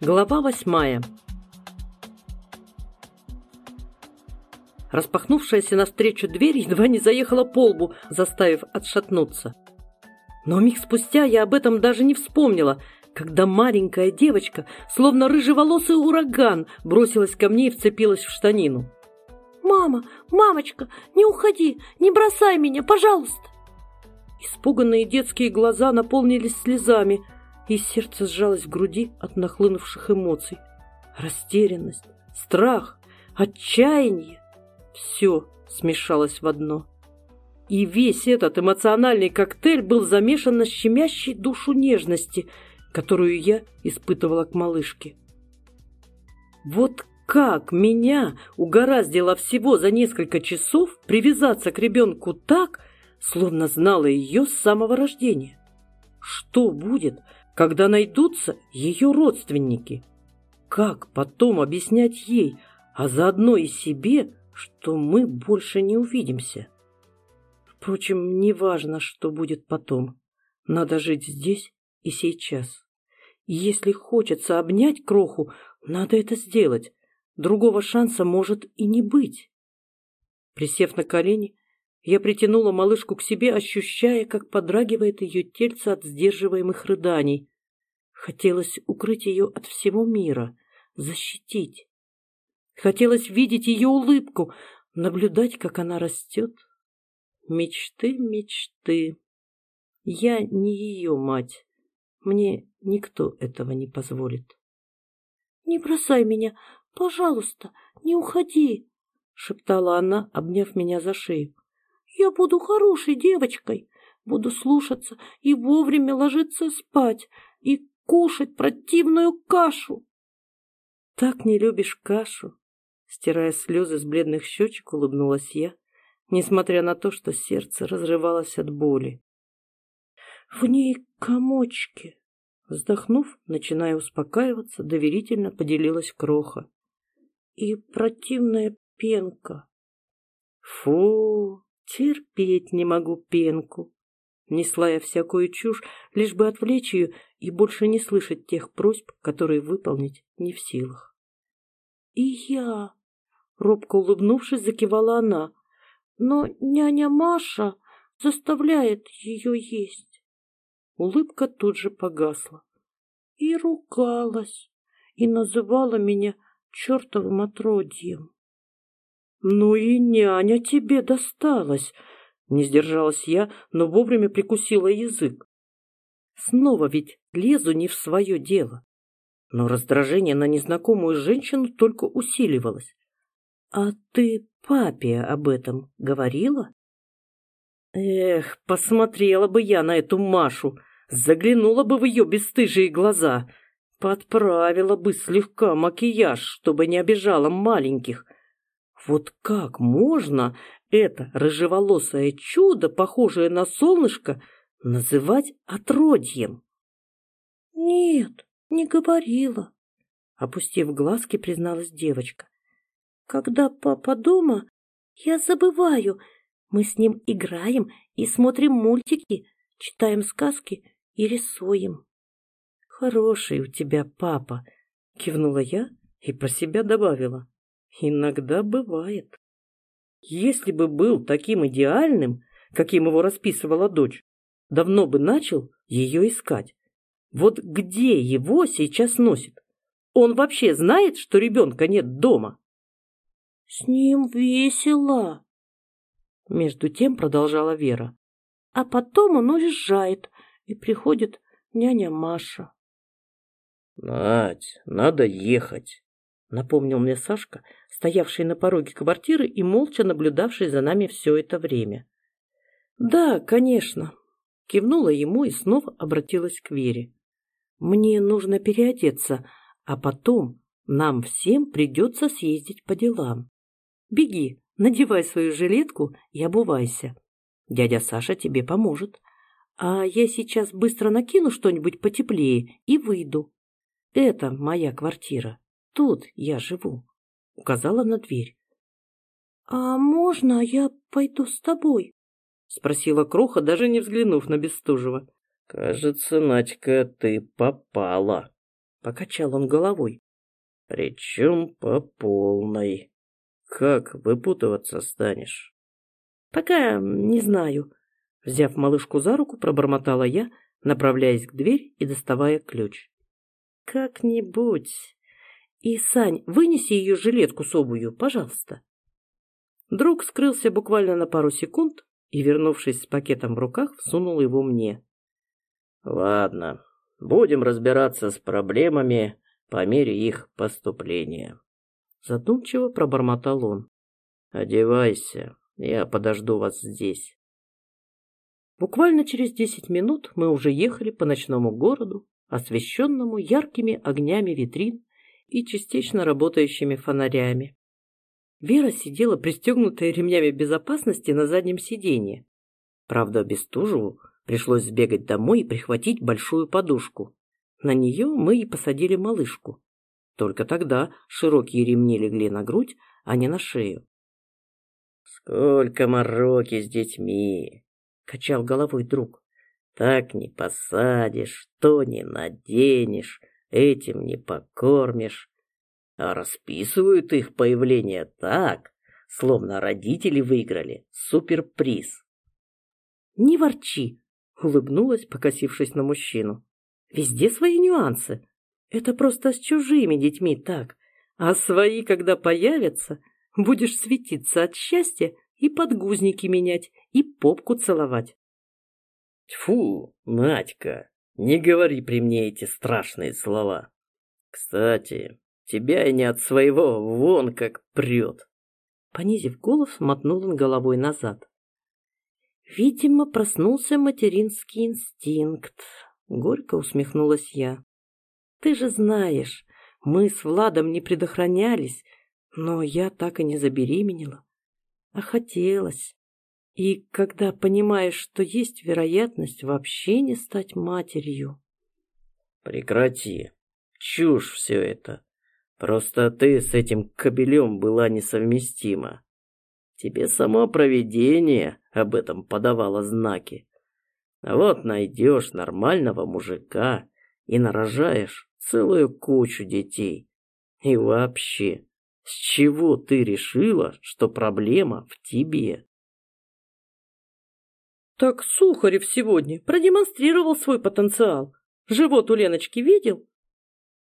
Глава восьмая Распахнувшаяся навстречу дверь едва не заехала по лбу, заставив отшатнуться. Но миг спустя я об этом даже не вспомнила, когда маленькая девочка, словно рыжеволосый ураган, бросилась ко мне и вцепилась в штанину. «Мама, мамочка, не уходи, не бросай меня, пожалуйста!» Испуганные детские глаза наполнились слезами, и сердце сжалось в груди от нахлынувших эмоций. Растерянность, страх, отчаяние — все смешалось в одно. И весь этот эмоциональный коктейль был замешан на щемящей душу нежности, которую я испытывала к малышке. Вот как меня угораздило всего за несколько часов привязаться к ребенку так, словно знала ее с самого рождения. Что будет, когда найдутся ее родственники? Как потом объяснять ей, а заодно и себе, что мы больше не увидимся? Впрочем, не важно, что будет потом. Надо жить здесь и сейчас. Если хочется обнять кроху, надо это сделать. Другого шанса может и не быть. Присев на колени, я притянула малышку к себе, ощущая, как подрагивает ее тельце от сдерживаемых рыданий. Хотелось укрыть ее от всего мира, защитить. Хотелось видеть ее улыбку, наблюдать, как она растет. Мечты, мечты. Я не ее мать. Мне никто этого не позволит. — Не бросай меня, «Пожалуйста, не уходи!» — шептала она, обняв меня за шею. «Я буду хорошей девочкой, буду слушаться и вовремя ложиться спать и кушать противную кашу!» «Так не любишь кашу?» Стирая слезы с бледных щечек, улыбнулась я, несмотря на то, что сердце разрывалось от боли. «В ней комочки!» Вздохнув, начиная успокаиваться, доверительно поделилась Кроха и противная пенка. Фу, терпеть не могу пенку. Несла я всякую чушь, лишь бы отвлечь ее и больше не слышать тех просьб, которые выполнить не в силах. И я, робко улыбнувшись, закивала она, но няня Маша заставляет ее есть. Улыбка тут же погасла. И ругалась, и называла меня чертовым отродьем. «Ну и няня тебе досталась!» Не сдержалась я, но вовремя прикусила язык. Снова ведь лезу не в свое дело. Но раздражение на незнакомую женщину только усиливалось. «А ты папе об этом говорила?» Эх, посмотрела бы я на эту Машу, заглянула бы в ее бесстыжие глаза — Подправила бы слегка макияж, чтобы не обижала маленьких. Вот как можно это рыжеволосое чудо, похожее на солнышко, называть отродьем? Нет, не говорила, опустив глазки, призналась девочка. Когда папа дома, я забываю. Мы с ним играем и смотрим мультики, читаем сказки и рисуем. «Хороший у тебя папа», — кивнула я и про себя добавила. «Иногда бывает». Если бы был таким идеальным, каким его расписывала дочь, давно бы начал ее искать. Вот где его сейчас носит? Он вообще знает, что ребенка нет дома? С ним весело. Между тем продолжала Вера. А потом он уезжает, и приходит няня Маша. «Надь, надо ехать», — напомнил мне Сашка, стоявший на пороге квартиры и молча наблюдавший за нами все это время. «Да, конечно», — кивнула ему и снова обратилась к Вере. «Мне нужно переодеться, а потом нам всем придется съездить по делам. Беги, надевай свою жилетку и обувайся. Дядя Саша тебе поможет. А я сейчас быстро накину что-нибудь потеплее и выйду. Это моя квартира. Тут я живу. Указала на дверь. А можно я пойду с тобой? Спросила Кроха, даже не взглянув на Бестужева. Кажется, Надька, ты попала. покачал он головой. Причем по полной. Как выпутываться станешь? Пока не знаю. Взяв малышку за руку, пробормотала я, направляясь к двери и доставая ключ. Как-нибудь. И, Сань, вынеси ее жилетку с обувью, пожалуйста. Друг скрылся буквально на пару секунд и, вернувшись с пакетом в руках, всунул его мне. Ладно, будем разбираться с проблемами по мере их поступления. Задумчиво пробормотал он. Одевайся, я подожду вас здесь. Буквально через десять минут мы уже ехали по ночному городу, освещенному яркими огнями витрин и частично работающими фонарями. Вера сидела пристегнутая ремнями безопасности на заднем сиденье. Правда, Бестужеву пришлось сбегать домой и прихватить большую подушку. На нее мы и посадили малышку. Только тогда широкие ремни легли на грудь, а не на шею. «Сколько мороки с детьми!» — качал головой друг. «Так не посадишь, то не наденешь, этим не покормишь. А расписывают их появление так, словно родители выиграли суперприз». «Не ворчи!» — улыбнулась, покосившись на мужчину. Везде свои нюансы. Это просто с чужими детьми так. А свои, когда появятся, будешь светиться от счастья и подгузники менять, и попку целовать. Тьфу, Надька, не говори при мне эти страшные слова. Кстати, тебя и не от своего вон как прет. Понизив голос, мотнул он головой назад. Видимо, проснулся материнский инстинкт. Горько усмехнулась я. Ты же знаешь, мы с Владом не предохранялись, но я так и не забеременела. А хотелось. И когда понимаешь, что есть вероятность вообще не стать матерью. Прекрати. Чушь все это. Просто ты с этим кобелем была несовместима. Тебе само провидение об этом подавало знаки. Вот найдешь нормального мужика и нарожаешь целую кучу детей. И вообще, с чего ты решила, что проблема в тебе? Так Сухарев сегодня продемонстрировал свой потенциал. Живот у Леночки видел?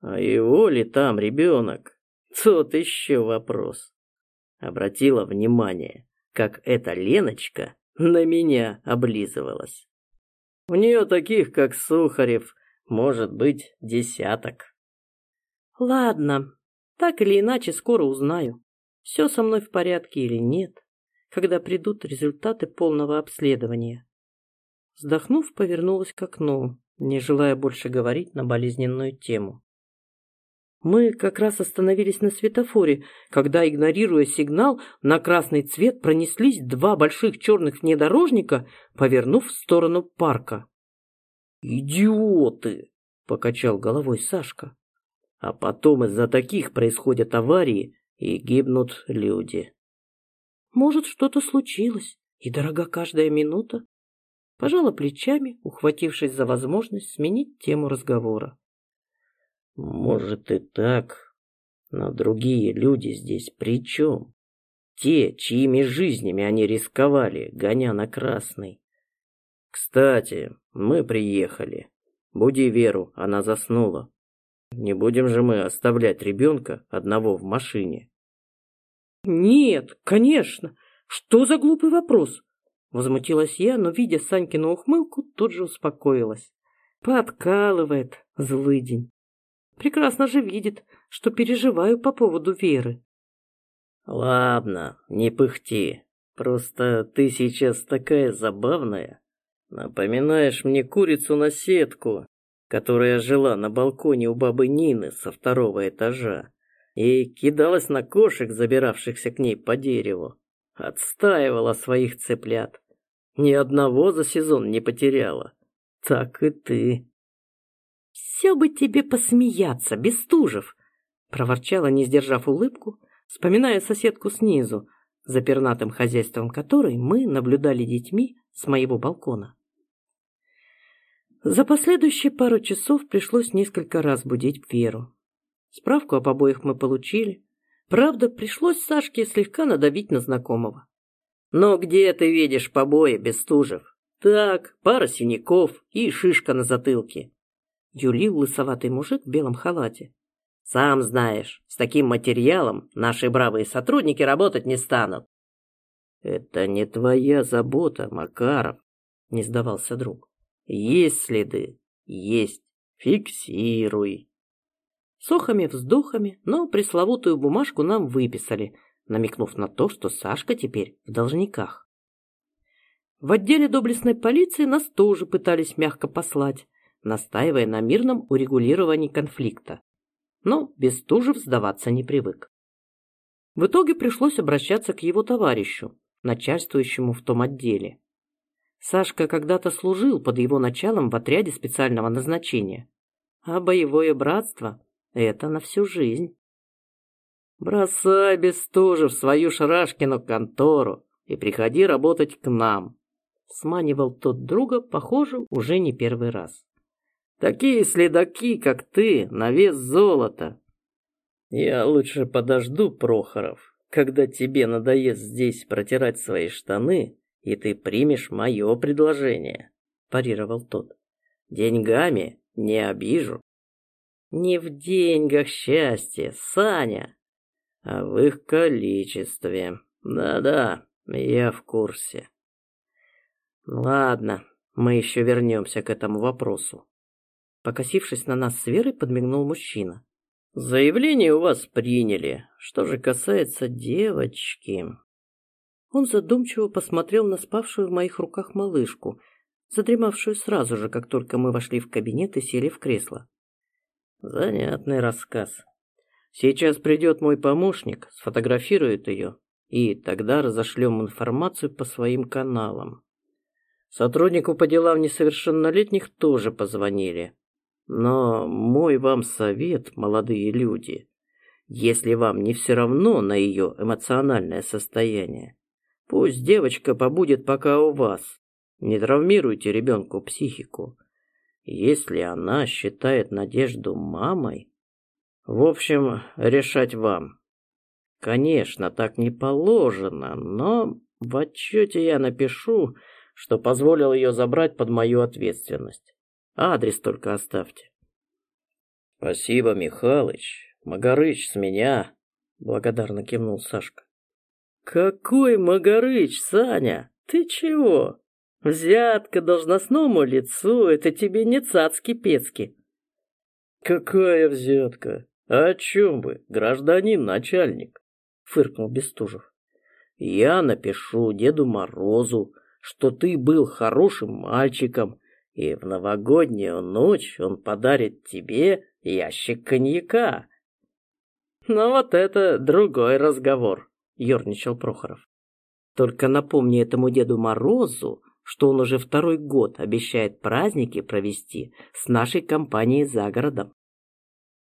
А его ли там ребенок? Тот еще вопрос. Обратила внимание, как эта Леночка на меня облизывалась. У нее таких, как Сухарев, может быть десяток. Ладно, так или иначе скоро узнаю, все со мной в порядке или нет, когда придут результаты полного обследования. Вздохнув, повернулась к окну, не желая больше говорить на болезненную тему. Мы как раз остановились на светофоре, когда, игнорируя сигнал, на красный цвет пронеслись два больших черных внедорожника, повернув в сторону парка. «Идиоты!» — покачал головой Сашка. «А потом из-за таких происходят аварии и гибнут люди». «Может, что-то случилось, и дорога каждая минута?» Пожала плечами, ухватившись за возможность сменить тему разговора. Может и так, но другие люди здесь при чем? Те, чьими жизнями они рисковали, гоня на красный. Кстати, мы приехали. Буди Веру, она заснула. Не будем же мы оставлять ребенка одного в машине. Нет, конечно. Что за глупый вопрос? Возмутилась я, но, видя Санькину ухмылку, тут же успокоилась. Подкалывает, злыдень. Прекрасно же видит, что переживаю по поводу Веры. Ладно, не пыхти. Просто ты сейчас такая забавная. Напоминаешь мне курицу на сетку, которая жила на балконе у бабы Нины со второго этажа и кидалась на кошек, забиравшихся к ней по дереву. Отстаивала своих цыплят. Ни одного за сезон не потеряла. Так и ты. «Все бы тебе посмеяться, Бестужев!» проворчала, не сдержав улыбку, вспоминая соседку снизу, за пернатым хозяйством которой мы наблюдали детьми с моего балкона. За последующие пару часов пришлось несколько раз будить Веру. Справку об обоих мы получили. Правда, пришлось Сашке слегка надавить на знакомого. «Но где ты видишь побои, Бестужев?» «Так, пара синяков и шишка на затылке», — юлил лысоватый мужик в белом халате. «Сам знаешь, с таким материалом наши бравые сотрудники работать не станут». «Это не твоя забота, Макаров», — не сдавался друг. «Есть следы, есть, фиксируй». С охами-вздохами, но пресловутую бумажку нам выписали, намекнув на то, что Сашка теперь в должниках. В отделе доблестной полиции нас тоже пытались мягко послать, настаивая на мирном урегулировании конфликта. Но Бестужев сдаваться не привык. В итоге пришлось обращаться к его товарищу, начальствующему в том отделе. Сашка когда-то служил под его началом в отряде специального назначения, а боевое братство — это на всю жизнь. «Бросай, Бестужев, свою Шарашкину контору и приходи работать к нам», Сманивал тот друга, похоже, уже не первый раз. Такие следаки, как ты, на вес золота. Я лучше подожду, Прохоров, когда тебе надоест здесь протирать свои штаны, и ты примешь мое предложение, парировал тот. Деньгами не обижу. Не в деньгах счастье, Саня, а в их количестве. Да-да, я в курсе. Ладно, мы еще вернемся к этому вопросу. Покосившись на нас с Верой, подмигнул мужчина. Заявление у вас приняли. Что же касается девочки... Он задумчиво посмотрел на спавшую в моих руках малышку, задремавшую сразу же, как только мы вошли в кабинет и сели в кресло. Занятный рассказ. Сейчас придет мой помощник, сфотографирует ее, и тогда разошлем информацию по своим каналам. Сотруднику по делам несовершеннолетних тоже позвонили. Но мой вам совет, молодые люди, если вам не все равно на ее эмоциональное состояние, пусть девочка побудет пока у вас. Не травмируйте ребенку психику. Если она считает Надежду мамой... В общем, решать вам. Конечно, так не положено, но в отчете я напишу, что позволил ее забрать под мою ответственность. Адрес только оставьте. Спасибо, Михалыч. Магарыч с меня, благодарно кивнул Сашка. Какой Магарыч, Саня? Ты чего? Взятка должностному лицу — это тебе не цацки-пецки. Какая взятка? О чем вы, гражданин начальник? Фыркнул Бестужев. Я напишу Деду Морозу, что ты был хорошим мальчиком, и в новогоднюю ночь он подарит тебе ящик коньяка. Но вот это другой разговор, ерничал Прохоров. Только напомни этому Деду Морозу, что он уже второй год обещает праздники провести с нашей компанией за городом.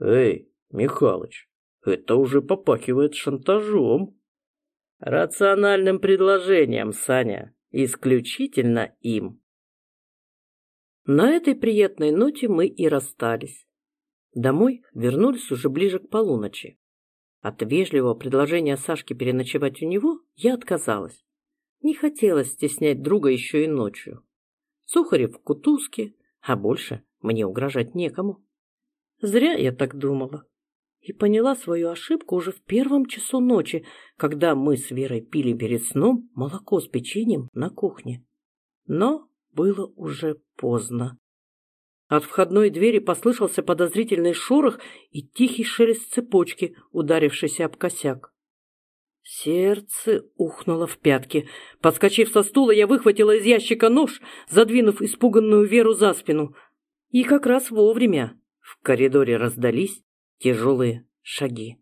Эй, Михалыч, это уже попахивает шантажом. Рациональным предложением, Саня исключительно им. На этой приятной ноте мы и расстались. Домой вернулись уже ближе к полуночи. От вежливого предложения Сашки переночевать у него я отказалась. Не хотелось стеснять друга еще и ночью. Сухарев в кутузке, а больше мне угрожать некому. Зря я так думала и поняла свою ошибку уже в первом часу ночи, когда мы с Верой пили перед сном молоко с печеньем на кухне. Но было уже поздно. От входной двери послышался подозрительный шорох и тихий шелест цепочки, ударившейся об косяк. Сердце ухнуло в пятки. Подскочив со стула, я выхватила из ящика нож, задвинув испуганную Веру за спину. И как раз вовремя в коридоре раздались тяжелые шаги.